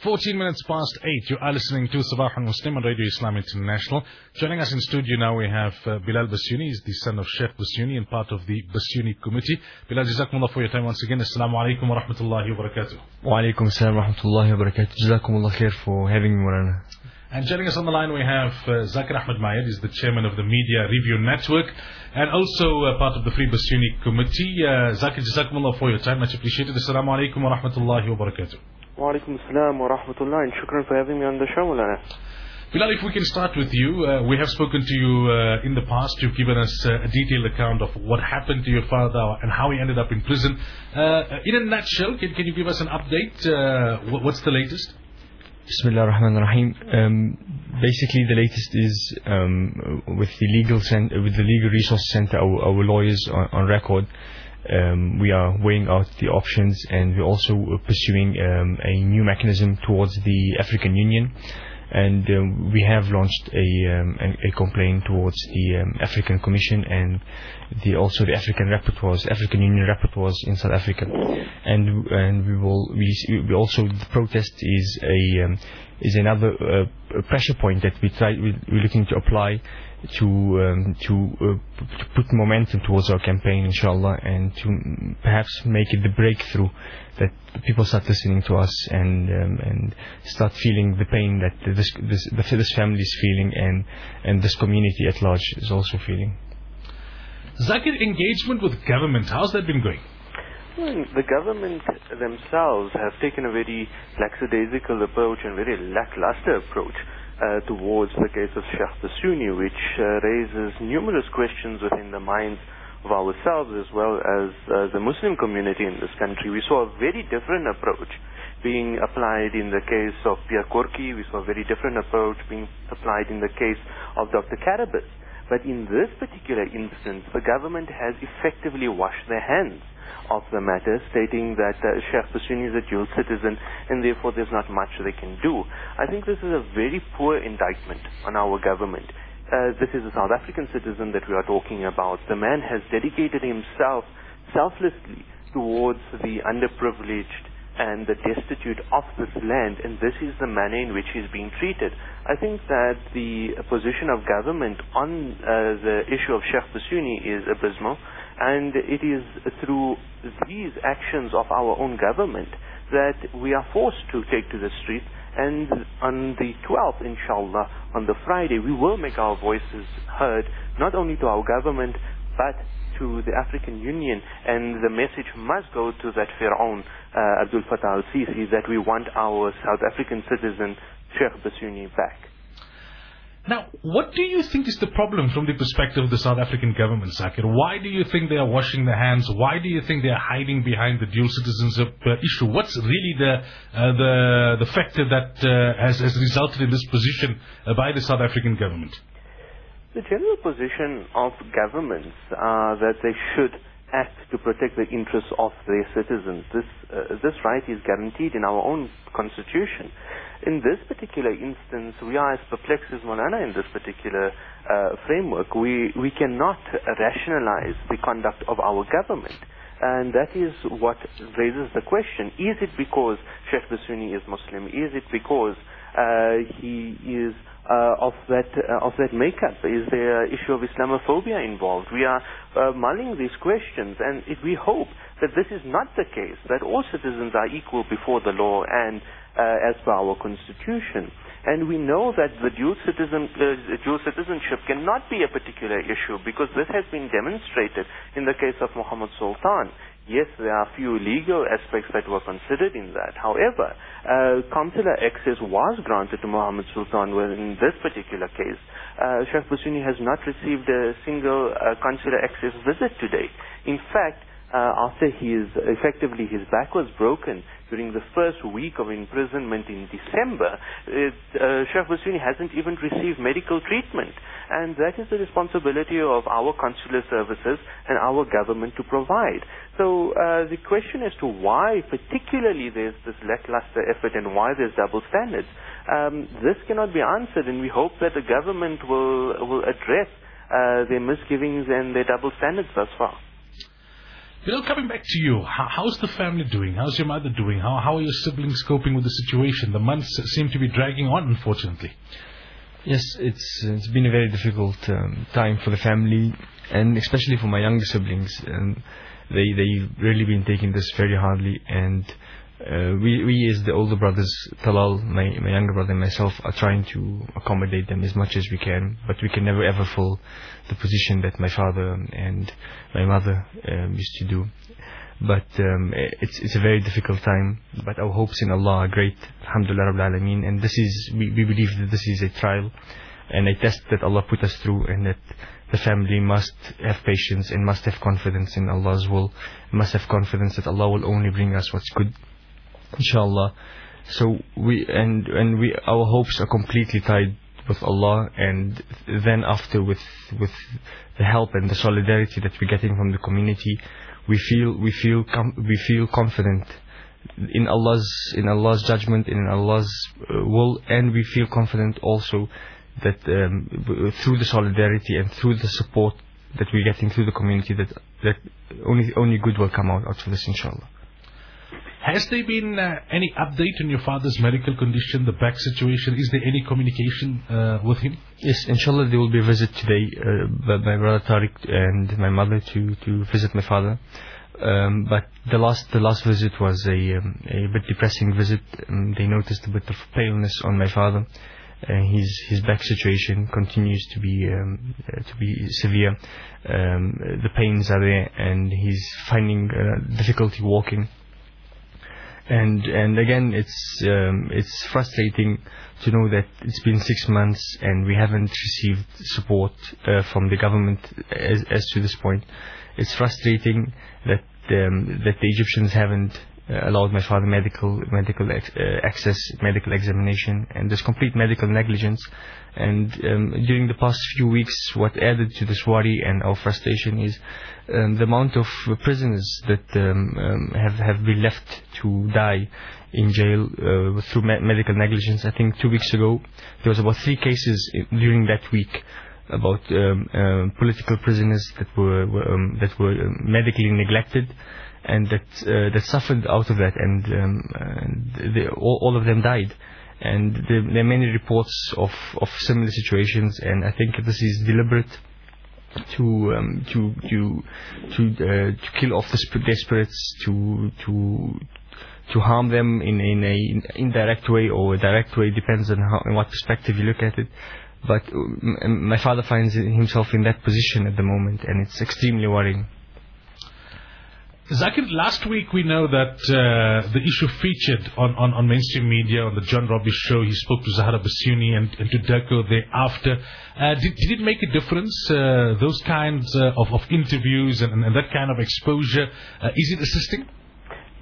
14 minutes past 8, you are listening to Sabah al Muslim on Radio Islam International. Joining us in studio now we have uh, Bilal Bassiouni, he's the son of Sheikh Bassiouni and part of the Bassiouni committee. Bilal, jazakumullah for your time once again. Assalamu alaikum wa rahmatullahi wa barakatuh. Wa alaikum assalam wa rahmatullahi wa barakatuh. Jazakumullah khair for having me, Morana. And joining us on the line we have uh, Zakir Ahmed Mayed, he's the chairman of the Media Review Network and also uh, part of the Free Bassiouni committee. Uh, Zakir, jazakumullah for your time, much appreciated. Assalamu alaikum wa rahmatullahi wa barakatuh. Wa alaikum assalam wa rahmatullah and shukran for having me on the show, Mulana. Bilal, if we can start with you, uh, we have spoken to you uh, in the past. You've given us uh, a detailed account of what happened to your father and how he ended up in prison. Uh, in a nutshell, can, can you give us an update? Uh, what, what's the latest? Bismillah ar-Rahman ar-Rahim. Um, basically, the latest is um, with the legal cent- with the legal resource center, our, our lawyers on, on record. Um, we are weighing out the options, and we're also pursuing um, a new mechanism towards the African Union. And um, we have launched a, um, a, a complaint towards the um, African Commission and the also the African rapporteurs, African Union rapporteurs in South Africa. And and we will we, we also the protest is a um, is another uh, pressure point that we try we, we're looking to apply to um, to, uh, to put momentum towards our campaign, inshallah, and to perhaps make it the breakthrough that people start listening to us and um, and start feeling the pain that this this this family is feeling and and this community at large is also feeling. Zakir, engagement with government, how's that been going? The government themselves have taken a very lackadaisical approach and very lackluster approach uh, towards the case of Sheikh Bassiouni, which uh, raises numerous questions within the minds of ourselves as well as uh, the Muslim community in this country. We saw a very different approach being applied in the case of Pierre Korkie. We saw a very different approach being applied in the case of Dr. Karabus. But in this particular instance, the government has effectively washed their hands of the matter, stating that uh, Sheikh is a dual citizen and therefore there's not much they can do. I think this is a very poor indictment on our government. Uh, this is a South African citizen that we are talking about. The man has dedicated himself selflessly towards the underprivileged and the destitute of this land, and this is the manner in which he's being treated. I think that the position of government on uh, the issue of Sheikh Bassiouni is abysmal, and it is through these actions of our own government that we are forced to take to the street. And on the 12th, inshallah, on the Friday, we will make our voices heard, not only to our government, but to the African Union, and the message must go to that Fir'aun, uh, Abdul Fattah al-Sisi, that we want our South African citizen, Sheikh Bassiouni, back. Now, what do you think is the problem from the perspective of the South African government, Zakir? Why do you think they are washing their hands? Why do you think they are hiding behind the dual citizenship uh, issue? What's really the uh, the the factor that uh, has, has resulted in this position uh, by the South African government? The general position of governments are that they should act to protect the interests of their citizens. This uh, this right is guaranteed in our own constitution. In this particular instance, we are as perplexed as Molana in this particular uh, framework. We we cannot rationalize the conduct of our government. And that is what raises the question. Is it because Sheikh Bassiouni is Muslim? Is it because uh, he is uh, of that uh, of that makeup? Is there issue of Islamophobia involved? We are uh, mulling these questions, and we hope that this is not the case. That all citizens are equal before the law and uh, as per our constitution. And we know that the dual, citizen, uh, dual citizenship cannot be a particular issue because this has been demonstrated in the case of Muhammad Sultan. Yes, there are a few legal aspects that were considered in that. However, uh, consular access was granted to Muhammad Sultan in this particular case. Uh, Sheikh Bassiouni has not received a single uh, consular access visit to date. In fact, uh, after his effectively his back was broken during the first week of imprisonment in December, it, uh, Sheikh hasn't even received medical treatment, and that is the responsibility of our consular services and our government to provide. So uh, the question as to why, particularly, there's this lackluster effort and why there's double standards, um, this cannot be answered, and we hope that the government will will address uh, their misgivings and their double standards thus far. Know, coming back to you, how, how's the family doing? How's your mother doing? How, how are your siblings coping with the situation? The months seem to be dragging on, unfortunately. Yes, it's it's been a very difficult um, time for the family, and especially for my younger siblings. Um, they they've really been taking this very hardly, and uh, we we as the older brothers, Talal, my my younger brother, and myself, are trying to accommodate them as much as we can, but we can never ever fill the position that my father and my mother um, used to do. But um, it's it's a very difficult time. But our hopes in Allah are great. Alhamdulillah. And this is we, we believe that this is a trial and a test that Allah put us through, and that the family must have patience and must have confidence in Allah's will, must have confidence that Allah will only bring us what's good, inshallah. So we and and we our hopes are completely tied with Allah, and then after with with the help and the solidarity that we're getting from the community, we feel we feel we feel confident in Allah's in Allah's judgment in Allah's uh, will, and we feel confident also that um, through the solidarity and through the support that we're getting through the community, that that only only good will come out out of this, inshallah. Has there been uh, any update on your father's medical condition, the back situation? Is there any communication uh, with him? Yes, inshallah, there will be a visit today uh, by my brother Tariq and my mother to, to visit my father. Um, but the last the last visit was a um, a bit depressing visit. Um, they noticed a bit of paleness on my father. Uh, his his back situation continues to be um, uh, to be severe. Um, the pains are there, and he's finding uh, difficulty walking. And and again, it's um, it's frustrating to know that it's been six months and we haven't received support uh, from the government as as to this point. It's frustrating that um, that the Egyptians haven't uh, allowed my father medical medical uh, access, medical examination, and there's complete medical negligence. And um, during the past few weeks, what added to this worry and our frustration is um, the amount of prisoners that um, um, have have been left to die in jail uh, through me- medical negligence. I think two weeks ago there was about three cases in, during that week about um, uh, political prisoners that were, were um, that were medically neglected and that uh, that suffered out of that, and, um, and they, all, all, of them died. And there, there, are many reports of, of similar situations, and I think this is deliberate to um, to to to, uh, to kill off the spirits, to to to harm them in in a indirect way or a direct way depends on how in what perspective you look at it. But uh, my father finds himself in that position at the moment, and it's extremely worrying. Zakir, last week we know that uh, the issue featured on, on, on, mainstream media on the John Robbie show. He spoke to Zahra Bassiouni and, and to Deco thereafter. Uh, did, did it make a difference, uh, those kinds uh, of, of interviews and, and, that kind of exposure? Uh, is it assisting?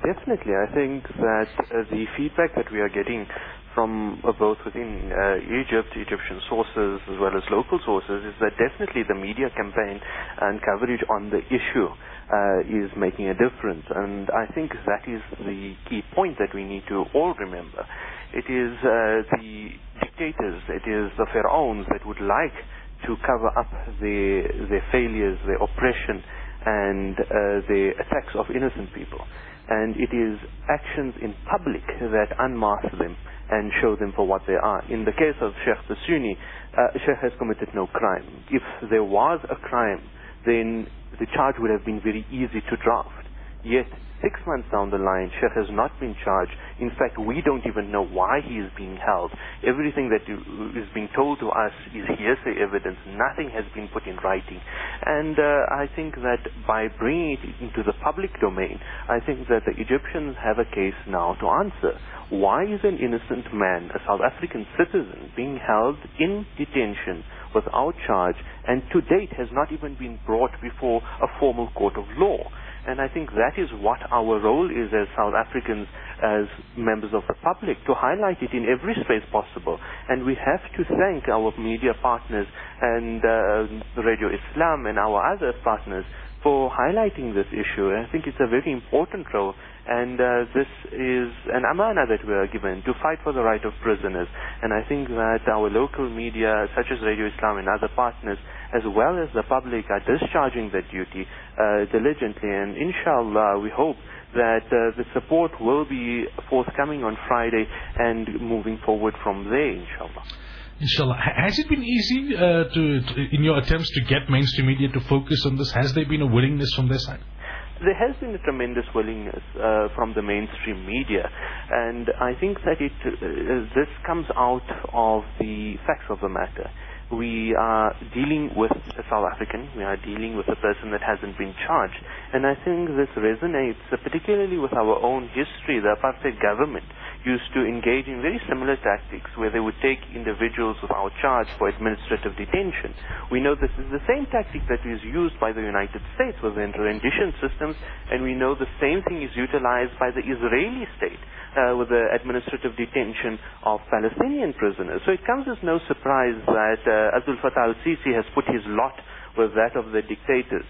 Definitely. I think that uh, the feedback that we are getting from both within Egypt, Egyptian sources, as well as local sources, is that definitely the media campaign and coverage on the issue uh, is making a difference. And I think that is the key point that we need to all remember. It is uh, the dictators, it is the pharaohs that would like to cover up their, their failures, their oppression, and uh, the attacks of innocent people. And it is actions in public that unmask them and show them for what they are. In the case of Sheikh Bassiouni, uh, Sheikh has committed no crime. If there was a crime, then the charge would have been very easy to draft. Yet, six months down the line, Sheikh has not been charged. In fact, we don't even know why he is being held. Everything that is being told to us is hearsay evidence. Nothing has been put in writing. And uh, I think that by bringing it into the public domain, I think that the Egyptians have a case now to answer. Why is an innocent man, a South African citizen, being held in detention without charge and to date has not even been brought before a formal court of law. And I think that is what our role is as South Africans, as members of the public, to highlight it in every space possible. And we have to thank our media partners and uh, Radio Islam and our other partners for highlighting this issue. And I think it's a very important role And uh, this is an amana that we are given to fight for the right of prisoners. And I think that our local media, such as Radio Islam and other partners, as well as the public, are discharging their duty uh, diligently. And inshallah, we hope that uh, the support will be forthcoming on Friday and moving forward from there, inshallah. Inshallah. Has it been easy uh, to, to, in your attempts to get mainstream media to focus on this? Has there been a willingness from their side? there has been a tremendous willingness uh, from the mainstream media, and I think that it uh, this comes out of the facts of the matter. We are dealing with a South African. We are dealing with a person that hasn't been charged, and I think this resonates particularly with our own history. The apartheid government used to engage in very similar tactics where they would take individuals without charge for administrative detention. We know this is the same tactic that is used by the United States with rendition systems, and we know the same thing is utilized by the Israeli state uh, with the administrative detention of Palestinian prisoners. So it comes as no surprise that uh, Abdul Fattah al-Sisi has put his lot with that of the dictators.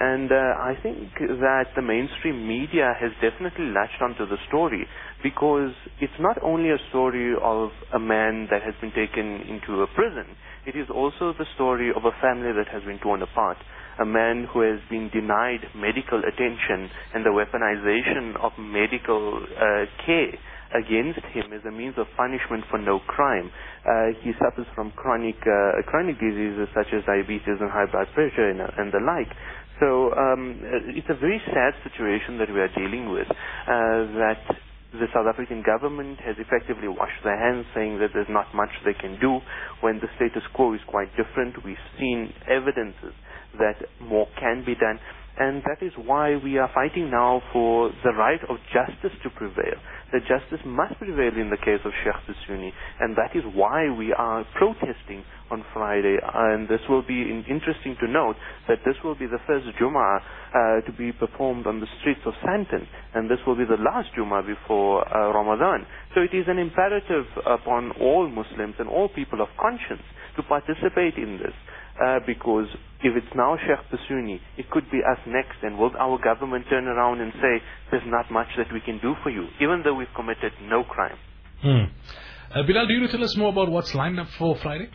And uh, I think that the mainstream media has definitely latched onto the story because it's not only a story of a man that has been taken into a prison, it is also the story of a family that has been torn apart. A man who has been denied medical attention and the weaponization of medical uh, care against him as a means of punishment for no crime. Uh, he suffers from chronic uh, chronic diseases such as diabetes and high blood pressure and, and the like. So um, it's a very sad situation that we are dealing with, uh, that the South African government has effectively washed their hands, saying that there's not much they can do when the status quo is quite different. We've seen evidences that more can be done. And that is why we are fighting now for the right of justice to prevail. That justice must prevail in the case of Sheikh Bassiouni. And that is why we are protesting on Friday. And this will be interesting to note that this will be the first Jummah uh, to be performed on the streets of Sandton. And this will be the last Jummah before uh, Ramadan. So it is an imperative upon all Muslims and all people of conscience to participate in this. Uh, because if it's now Sheikh Bassiouni, it could be us next, and will our government turn around and say, there's not much that we can do for you, even though we've committed no crime? Hmm. Uh, Bilal, do you tell us more about what's lined up for Friday?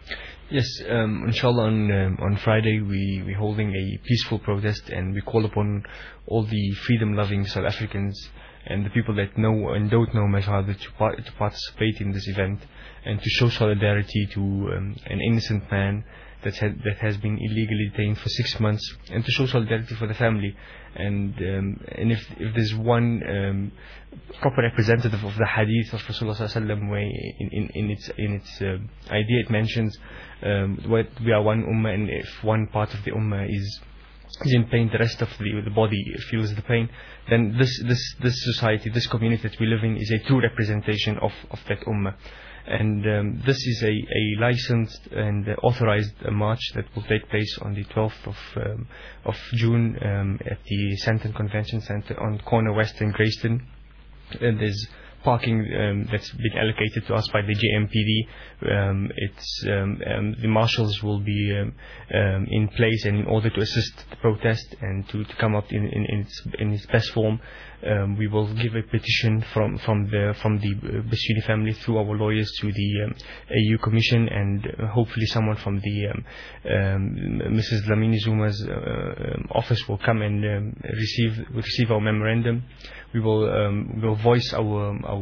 Yes, um, inshallah, on, um, on Friday we, we're holding a peaceful protest and we call upon all the freedom-loving South Africans and the people that know and don't know Mashhad to, par- to participate in this event and to show solidarity to um, an innocent man that had, that has been illegally detained for six months, and to show solidarity for the family. And um, and if if there's one um, proper representative of the hadith of Rasulullah way in, in, in its in its uh, idea, it mentions um, what we are one ummah, and if one part of the ummah is is in pain, the rest of the, the body feels the pain, then this, this, this society, this community that we live in is a true representation of, of that ummah and um, this is a, a licensed and authorized uh, march that will take place on the 12th of um, of June um, at the Sandton Convention Center on corner West and Grayston. And there's parking um, that's been allocated to us by the JMPD. Um, it's um, um, the marshals will be um, um, in place and in order to assist the protest and to, to come up in, in, in, its, in its best form. Um, we will give a petition from from the from the uh, Bassiouni family through our lawyers to the um, AU Commission and uh, hopefully someone from the um, um, Mrs. Dlamini Zuma's uh, um, office will come and um, receive receive our memorandum. We will um, will voice our our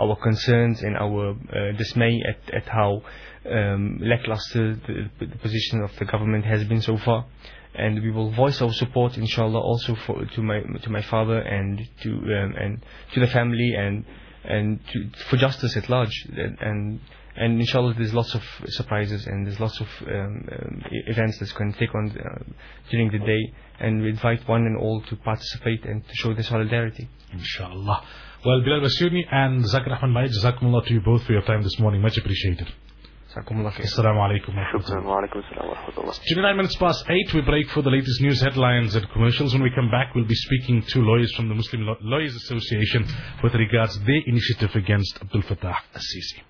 our concerns and our uh, dismay at at how um, lackluster the, the position of the government has been so far. And we will voice our support inshallah also for to my to my father and to um, and to the family and and to, for justice at large. And, and and inshallah there's lots of surprises and there's lots of um, um, events that's going to take on uh, during the day. And we invite one and all to participate and to show their solidarity. Inshallah well Bilal Bassiouni and Zakir Ahmed Maid Jazakumullah to you both for your time this morning. Much appreciated. Assalamu alaikum wa 29 minutes past 8, we break for the latest news headlines and commercials. When we come back, we'll be speaking to lawyers from the Muslim Lawyers Association with regards their initiative against Abdul Fattah al-Sisi.